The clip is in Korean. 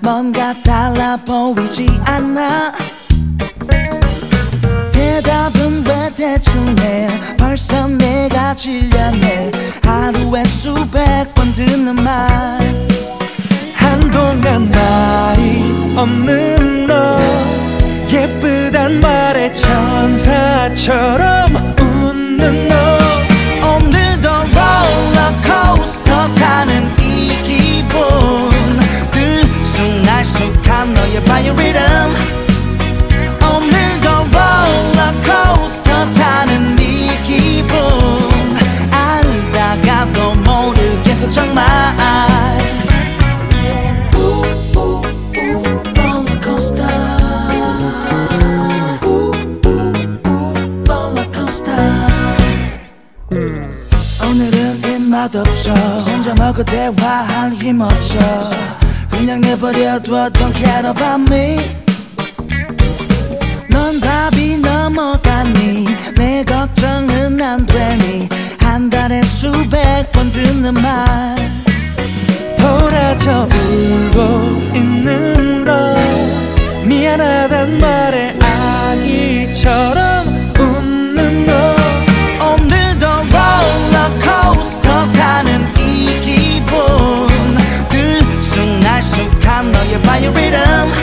뭔가 달라 보이지 않아. 대답은 왜 대충 해? 벌써 내가 질렸네 하루에 수백 번 듣는 말. 한동안 나이 없는 너. 예쁘단 말에 천사처럼 맛없어. 혼자먹고 대화할 힘 없어. 그냥 내버려둬 Don't care about me? 넌 답이 넘어갔니 내 걱정은 안 되니 한 달에 수백 번 듣는 말. 돌아져 울고 있는 너 미안하단 말에 아기처럼 freedom